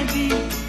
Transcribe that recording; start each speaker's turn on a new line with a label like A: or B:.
A: Nadi.